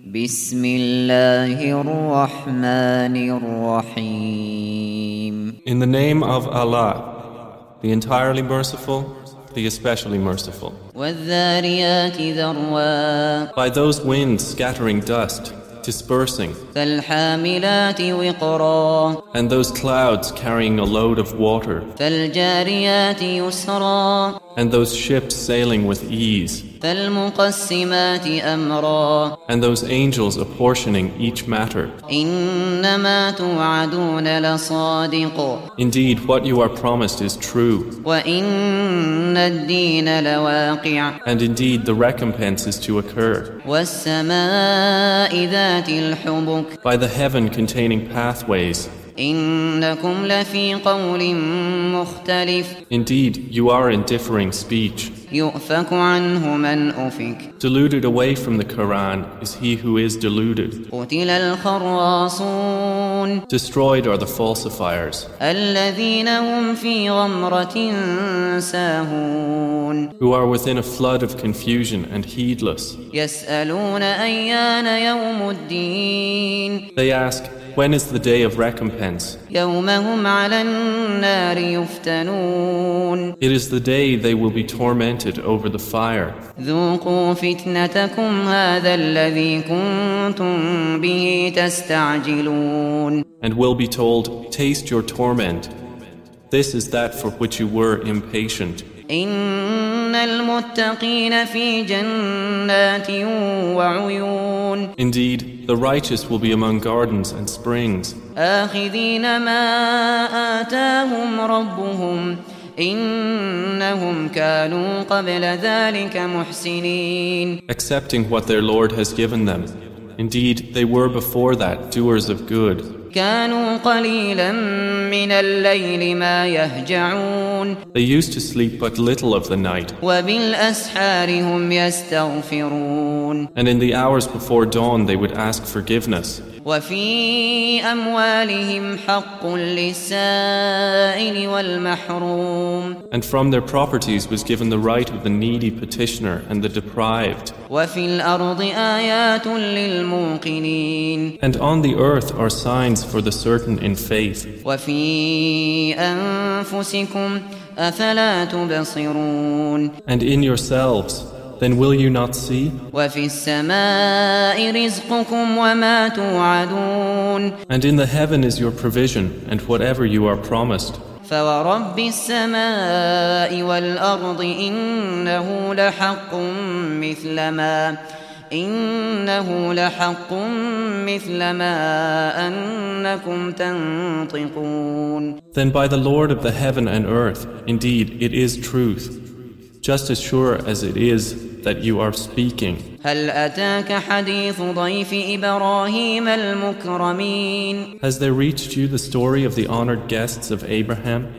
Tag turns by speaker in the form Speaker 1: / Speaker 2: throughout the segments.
Speaker 1: بسم الله الرحمن الرحيم
Speaker 2: In the name of Allah, the entirely merciful, the especially merciful.
Speaker 1: والذاريات ذروا
Speaker 2: By those winds scattering dust, dispersing,
Speaker 1: فالحاملات وقرا
Speaker 2: and those clouds carrying a load of water,
Speaker 1: فالجاريات يسرا
Speaker 2: and those ships sailing with ease, and those angels apportioning each matter. Indeed, what you are promised is true, and indeed, the recompense is to occur. By the heaven containing pathways, Indeed, you are in differing speech. Deluded away from the Quran is he who is deluded. Destroyed are the falsifiers. Who are within a flood of confusion and heedless. They ask, when is the day of recompense? It is the day they will be tormented over the fire. And will be told, Taste your torment. This is that for which you were impatient.
Speaker 1: إن المتقين في جنات وعيون
Speaker 2: Indeed, the righteous will be among gardens and springs,
Speaker 1: آخذين ما آتاهم ربهم إنهم كانوا قبل ذلك محسنين
Speaker 2: accepting what their Lord has given them. Indeed, they were before that doers of good.
Speaker 1: كانوا قليلا من الليل ما يهجعون
Speaker 2: They used to sleep but little of the night,
Speaker 1: وبالأسحار هم يستغفرون
Speaker 2: and in the hours before dawn they would ask forgiveness.
Speaker 1: وفي أموالهم حق للسائل والمحروم
Speaker 2: And from their properties was given the right of the needy petitioner and the deprived.
Speaker 1: وفي الأرض آيات للموقنين
Speaker 2: And on the earth are signs for the certain in faith.
Speaker 1: وفي أنفسكم أفلا تبصرون
Speaker 2: And in yourselves, then will you not see?
Speaker 1: وفي السماء رزقكم وما توعدون
Speaker 2: And in the heaven is your provision and whatever you are promised.
Speaker 1: فورب السماء والأرض إنه لحق مثل ما إنه لحق مثل ما أنكم تنطقون
Speaker 2: Then by the Lord of the heaven and earth, indeed it is truth, just as sure as it is that you are speaking. Has there reached you the story of the honored guests of Abraham?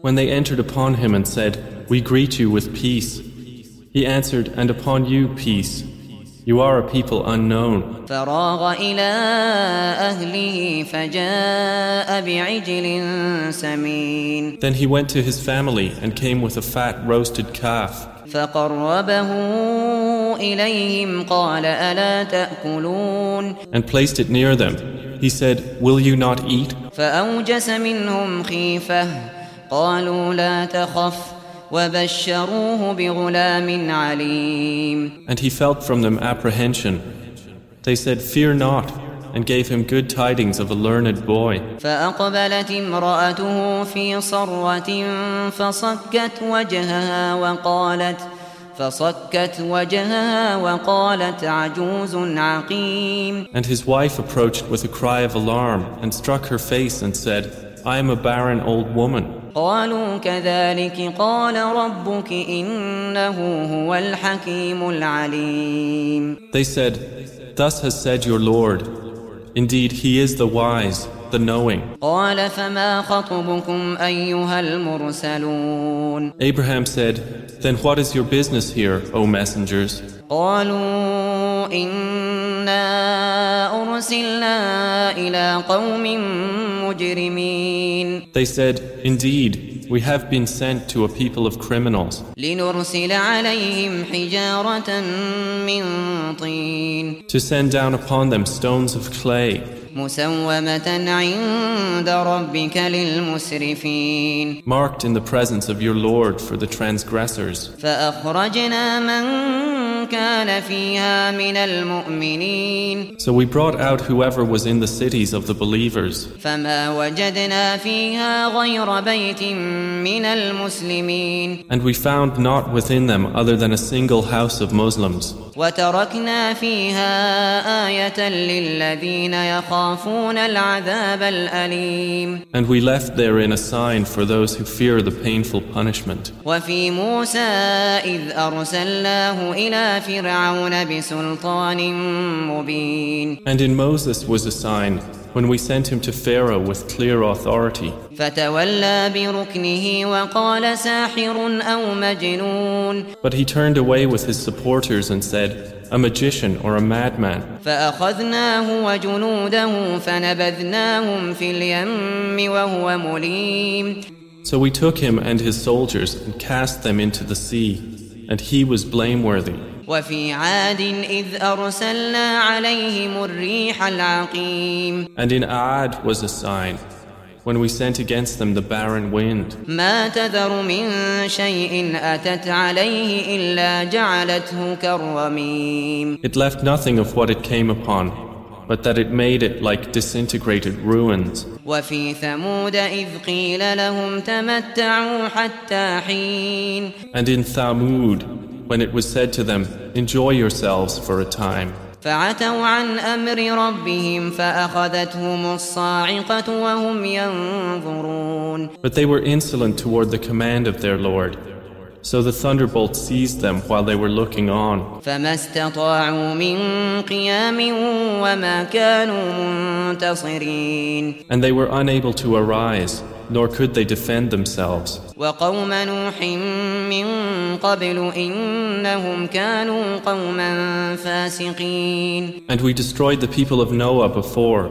Speaker 2: When they entered upon him and said, We greet you with peace, he answered, And upon you peace. You are a people unknown.
Speaker 1: فراغ إلى أهله فجاء بعجل سمين
Speaker 2: Then he went to his family and came with a fat roasted calf.
Speaker 1: فقربه إليهم قال ألا تأكلون
Speaker 2: and placed it near them. He said, Will you not eat?
Speaker 1: فأوجس منهم خيفة قالوا لا تخف وبشروه بغلام عليم
Speaker 2: And he felt from them apprehension. They said, Fear not, and gave him good tidings of a learned boy.
Speaker 1: فأقبلت امرأته في صرة فصكت وجهها وقالت فصكت وجهها وقالت عجوز عقيم
Speaker 2: And his wife approached with a cry of alarm and struck her face and said, I am a barren old woman.
Speaker 1: قالوا كذلك قال ربك إنه هو الحكيم العليم
Speaker 2: They said, Thus has said your Lord. Indeed, he is the wise, the knowing.
Speaker 1: قال فما خطبكم أيها المرسلون
Speaker 2: Abraham said, Then what is your business here, O messengers?
Speaker 1: قالوا إنا أرسلنا إلى قوم مجرمين
Speaker 2: They said, Indeed, we have been sent to a people of criminals. To send down upon them stones of clay. Marked in the presence of your Lord for the transgressors.
Speaker 1: فأخرجنا من كان فيها من المؤمنين
Speaker 2: So we brought out whoever was in the cities of the believers,
Speaker 1: فما وجدنا فيها غير بيت من المسلمين
Speaker 2: and we found not within them other than a single house of Muslims.
Speaker 1: وتركنا فيها آية للذين يخافون العذاب الأليم
Speaker 2: And we left therein a sign for those who fear the painful punishment.
Speaker 1: وفي موسى إذ أرسلناه إلى فرعون بسلطان مبين
Speaker 2: and in Moses was a sign when we sent him to Pharaoh with clear authority. But he turned away with his supporters and said, a magician or a madman. So we took him and his soldiers and cast them into the sea, and he was blameworthy.
Speaker 1: وفي عاد إذ أرسلنا عليهم الريح العقيم
Speaker 2: And in Aad was a sign, when we sent against them the barren wind.
Speaker 1: ما تذر من شيء أتت عليه إلا جعلته كالرميم
Speaker 2: It left nothing of what it came upon, but that it made it like disintegrated ruins.
Speaker 1: وفي ثمود إذ قيل لهم تمتعوا حتى حين
Speaker 2: And in Thamud, when it was said to them, Enjoy yourselves for a time.
Speaker 1: فعتوا عن أمر ربهم فأخذتهم الصاعقة وهم ينظرون
Speaker 2: But they were insolent toward the command of their Lord. so the thunderbolt seized them while they were looking on. And they were unable to arise, nor could they defend themselves. And we destroyed the people of Noah before.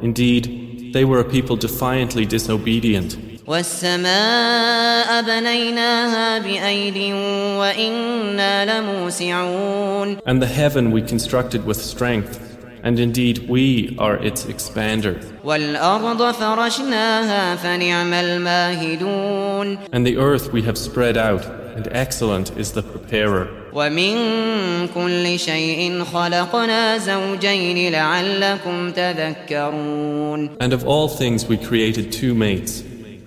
Speaker 2: Indeed, they were a people defiantly disobedient.
Speaker 1: والسماء بنيناها بأيد وإنا لموسعون
Speaker 2: And the heaven we constructed with strength, and indeed we are its expander.
Speaker 1: والأرض فرشناها فنعم الماهدون
Speaker 2: And the earth we have spread out, and excellent is the preparer.
Speaker 1: ومن كل شيء خلقنا زوجين لعلكم تذكرون
Speaker 2: And of all things we created two mates.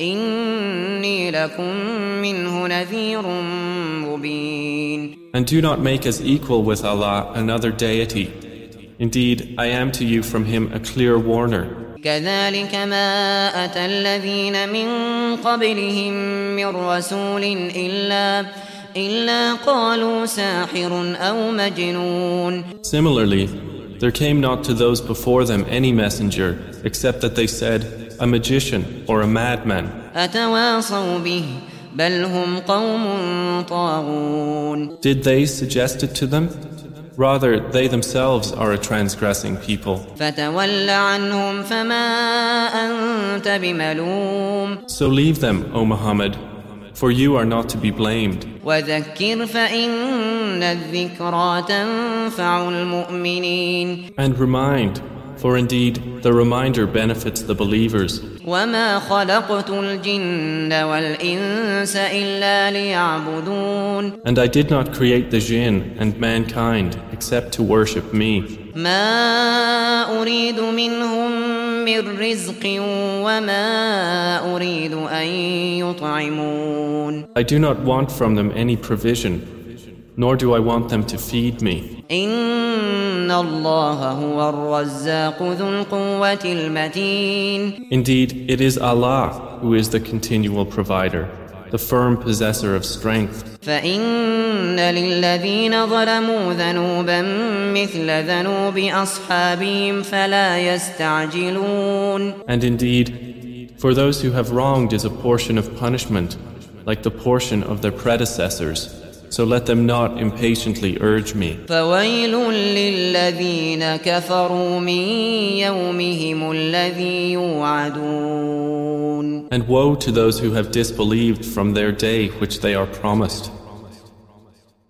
Speaker 1: إني لكم منه نذير مبين
Speaker 2: And do not make us equal with Allah another deity. Indeed, I am to you from Him a clear warner.
Speaker 1: كذلك ما أتى الذين من قبلهم من رسول إلا إلا قالوا ساحر أو مجنون
Speaker 2: Similarly, there came not to those before them any messenger, except that they said, a magician or a madman. Did they suggest it to them? Rather, they themselves are a transgressing people. So leave them, O Muhammad for you are not to be blamed.
Speaker 1: وذكر فإن الذكرى تنفع المؤمنين
Speaker 2: And remind, for indeed the reminder benefits the believers.
Speaker 1: وما خلقت الجن والإنس إلا ليعبدون
Speaker 2: And I did not create the jinn and mankind except to worship me.
Speaker 1: ما أريد منهم من رزق وما أريد أن يطعمون
Speaker 2: I do not want from them any provision, nor do I want them to feed me.
Speaker 1: إن الله هو الرزاق ذو القوة المتين
Speaker 2: Indeed, it is Allah who is the continual provider, the firm possessor of strength.
Speaker 1: فإن للذين ظلموا ذنوبا مثل ذنوب أصحابهم فلا يستعجلون
Speaker 2: And indeed, for those who have wronged is a portion of punishment, like the portion of their predecessors. So let them not impatiently urge me.
Speaker 1: فويل للذين كفروا من يومهم الذي يوعدون
Speaker 2: And woe to those who have disbelieved from their day which they are promised.